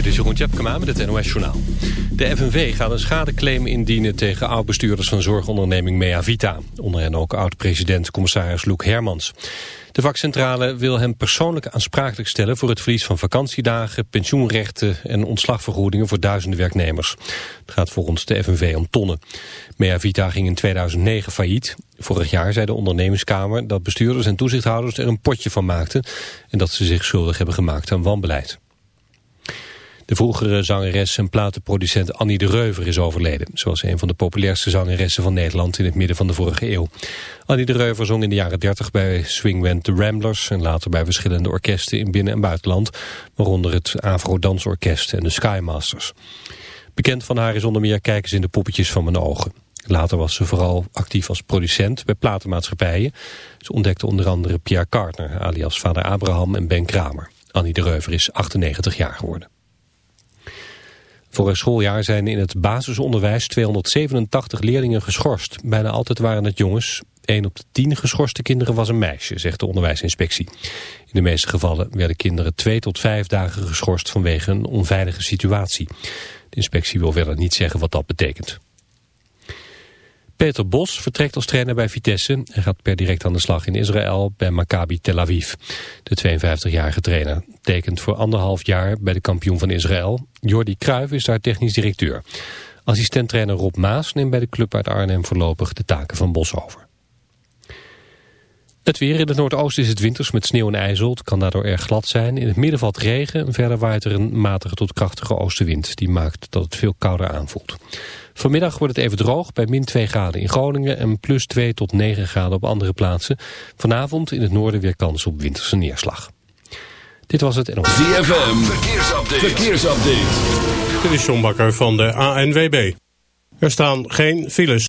Dit is Jeroen Tjepkema met het NOS Journaal. De FNV gaat een schadeclaim indienen tegen oud-bestuurders van zorgonderneming Meavita. Onder hen ook oud-president-commissaris Loek Hermans. De vakcentrale wil hem persoonlijk aansprakelijk stellen voor het verlies van vakantiedagen, pensioenrechten en ontslagvergoedingen voor duizenden werknemers. Het gaat volgens de FNV om tonnen. Meavita ging in 2009 failliet. Vorig jaar zei de ondernemingskamer dat bestuurders en toezichthouders er een potje van maakten en dat ze zich schuldig hebben gemaakt aan wanbeleid. De vroegere zangeres en platenproducent Annie de Reuver is overleden. Zoals een van de populairste zangeressen van Nederland in het midden van de vorige eeuw. Annie de Reuver zong in de jaren 30 bij Swingwend The Ramblers... en later bij verschillende orkesten in binnen- en buitenland... waaronder het Afro Dansorkest en de Skymasters. Bekend van haar is onder meer Kijkers in de poppetjes van mijn ogen. Later was ze vooral actief als producent bij platenmaatschappijen. Ze ontdekte onder andere Pierre Carter, alias vader Abraham en Ben Kramer. Annie de Reuver is 98 jaar geworden. Vorig schooljaar zijn in het basisonderwijs 287 leerlingen geschorst. Bijna altijd waren het jongens. 1 op de 10 geschorste kinderen was een meisje, zegt de onderwijsinspectie. In de meeste gevallen werden kinderen 2 tot 5 dagen geschorst vanwege een onveilige situatie. De inspectie wil verder niet zeggen wat dat betekent. Peter Bos vertrekt als trainer bij Vitesse en gaat per direct aan de slag in Israël bij Maccabi Tel Aviv. De 52-jarige trainer tekent voor anderhalf jaar bij de kampioen van Israël. Jordi Cruijff is daar technisch directeur. Assistenttrainer Rob Maas neemt bij de club uit Arnhem voorlopig de taken van Bos over. Het weer in het noordoosten is het winters met sneeuw en ijzel. Het kan daardoor erg glad zijn. In het midden valt regen. Verder waait er een matige tot krachtige oostenwind. Die maakt dat het veel kouder aanvoelt. Vanmiddag wordt het even droog bij min 2 graden in Groningen... en plus 2 tot 9 graden op andere plaatsen. Vanavond in het noorden weer kans op winterse neerslag. Dit was het NOS. ZFM, verkeersupdate. verkeersupdate. Dit is John Bakker van de ANWB. Er staan geen files.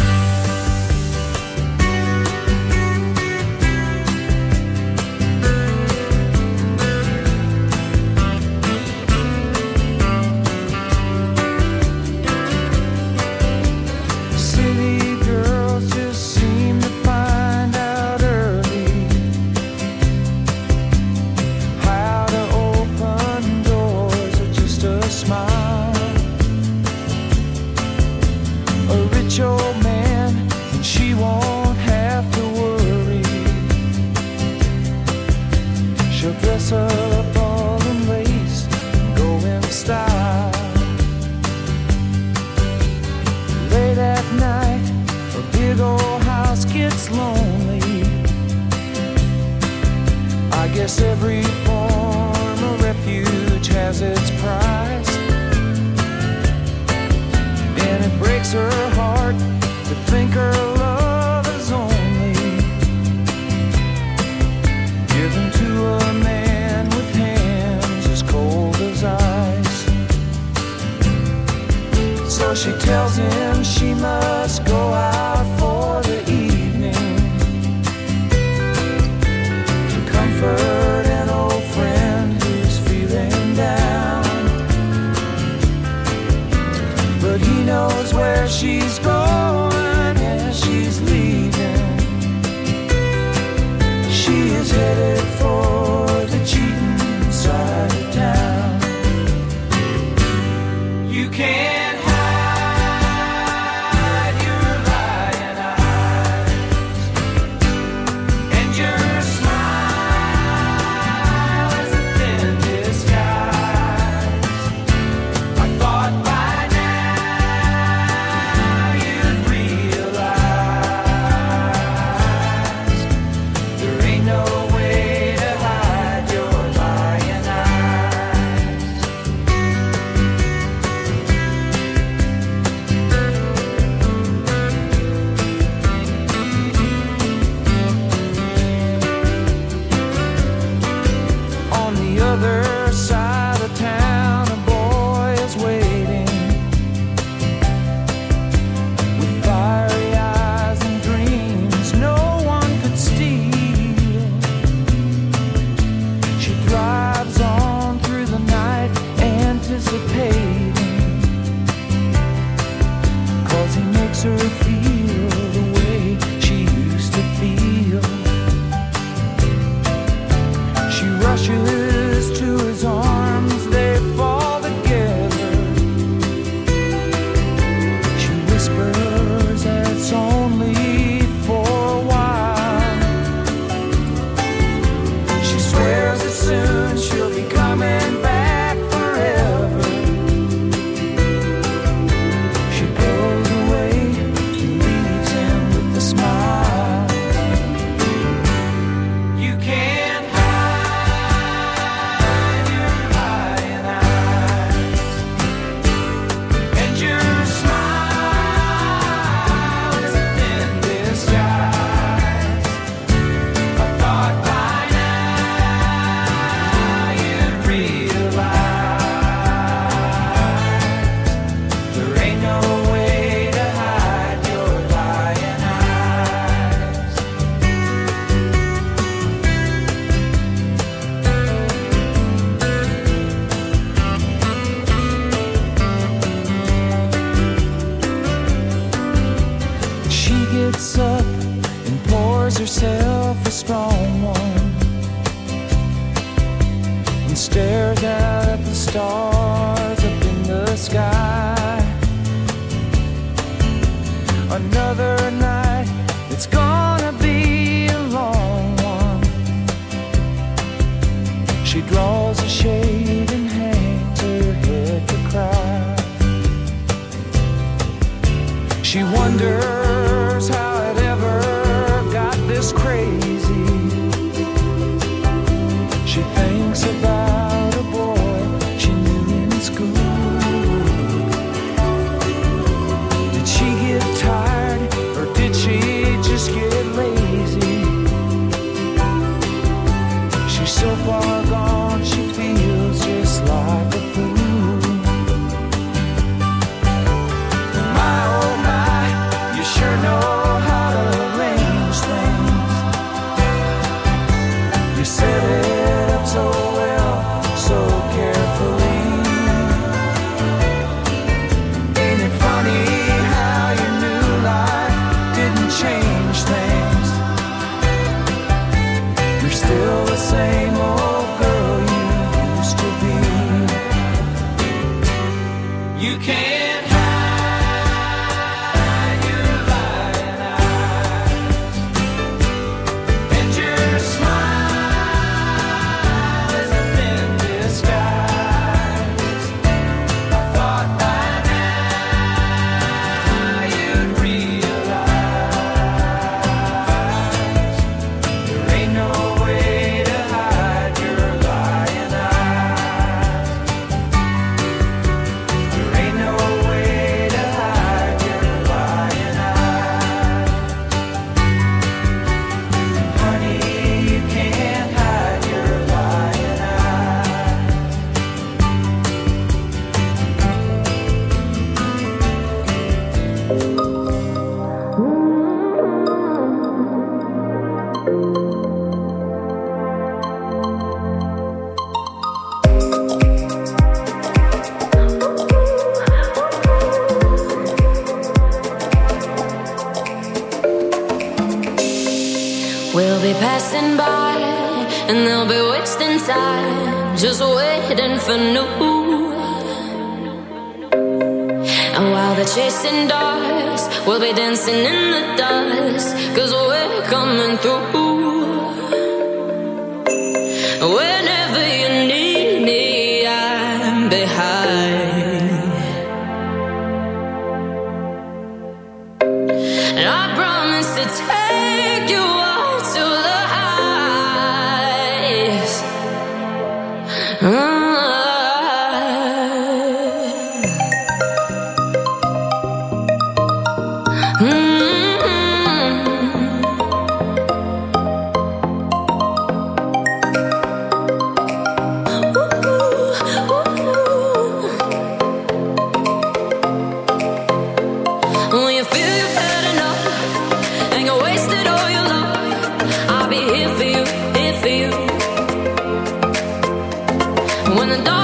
When the dog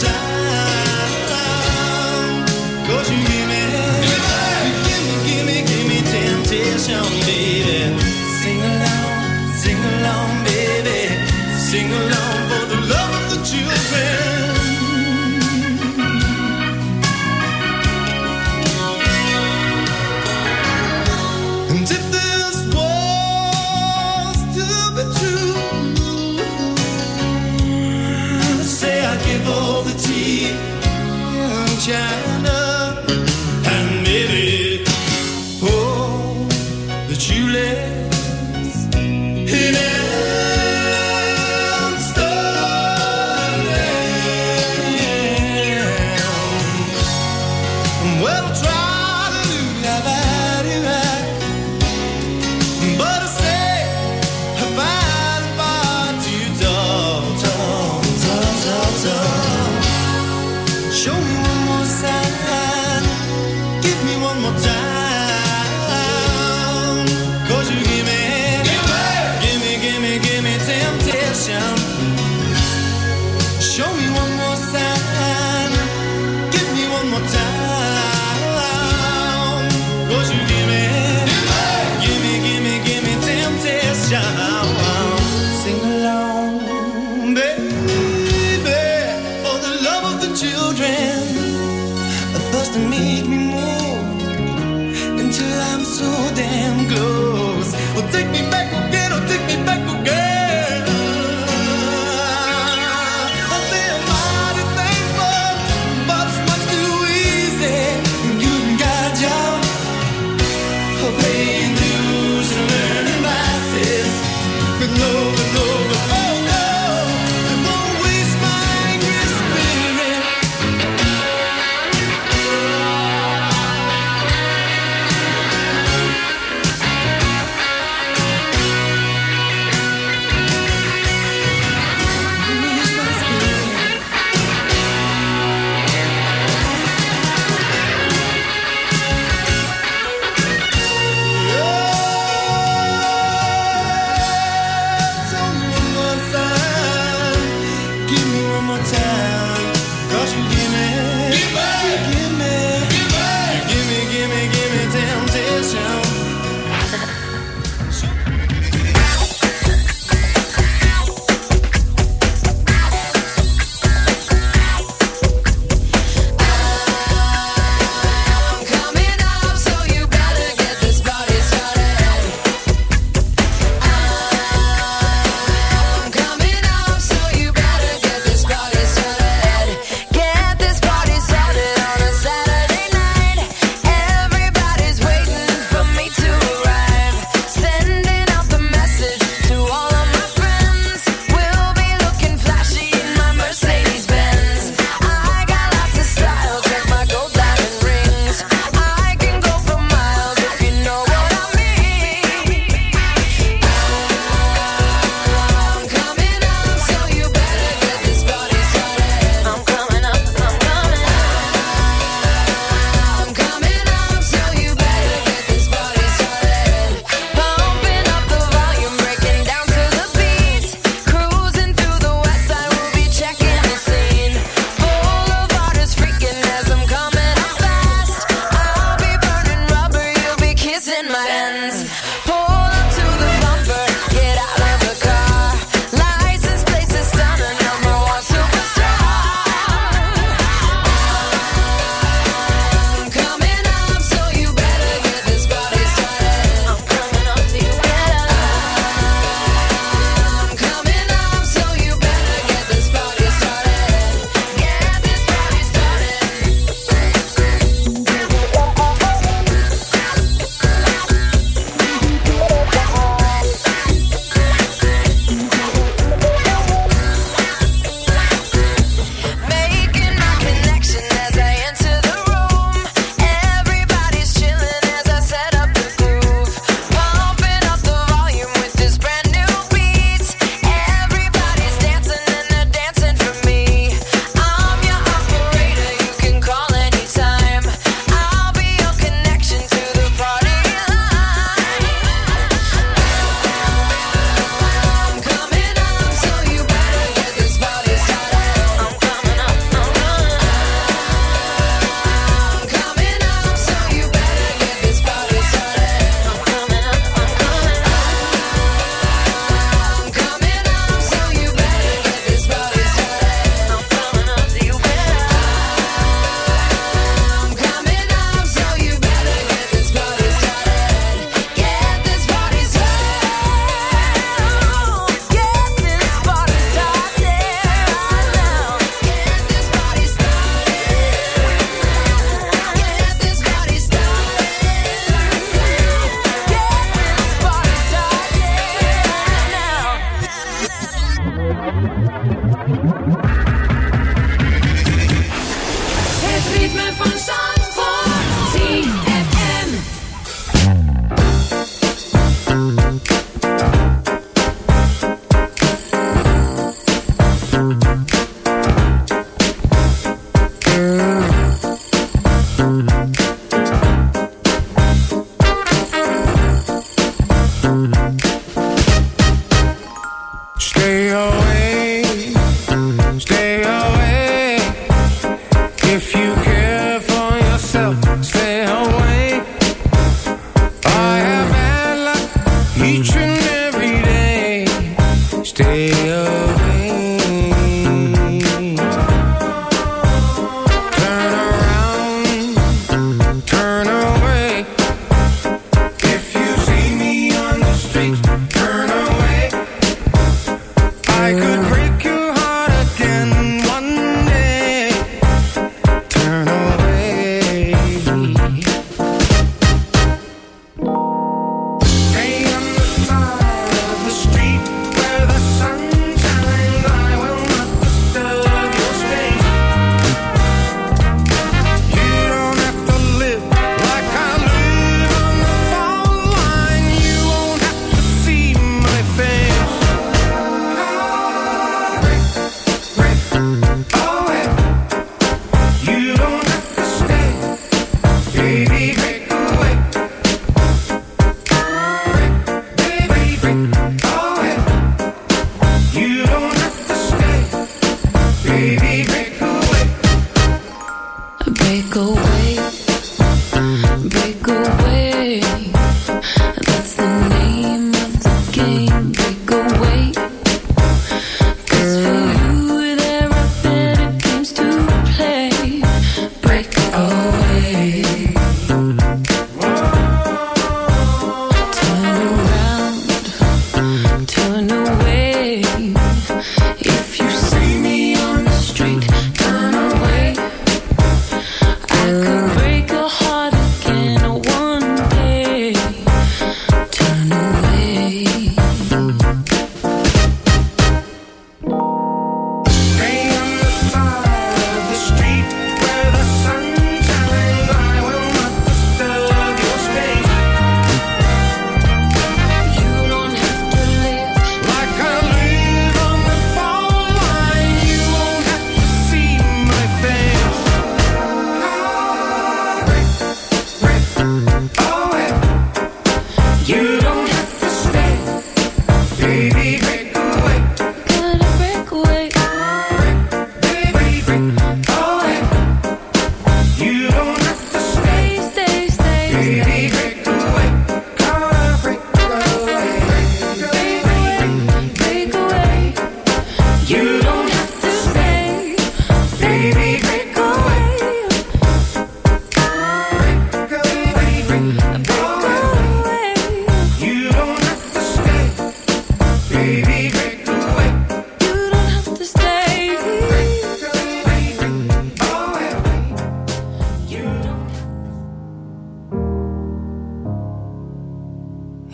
time.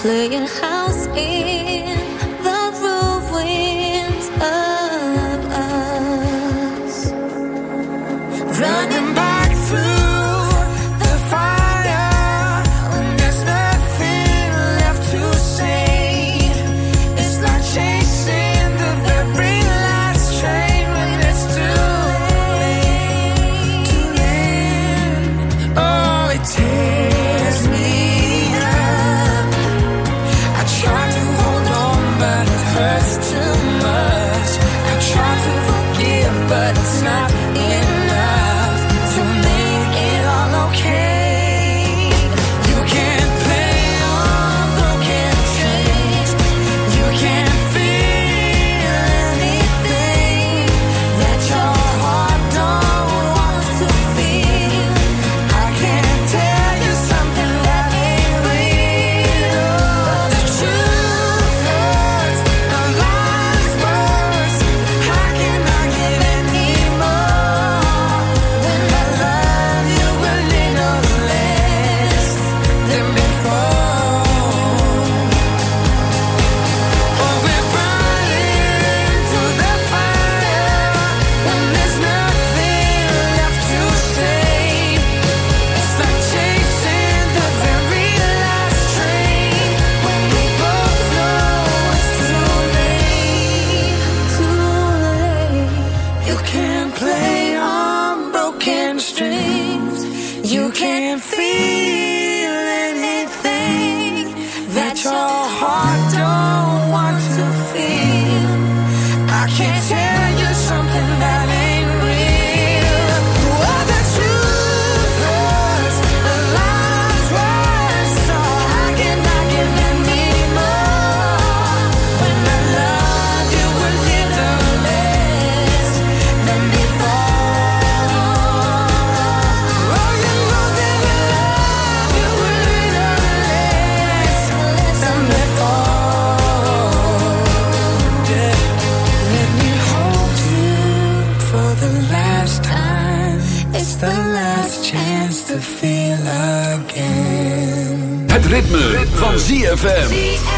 Playing house in your heart ritme, van ZFM.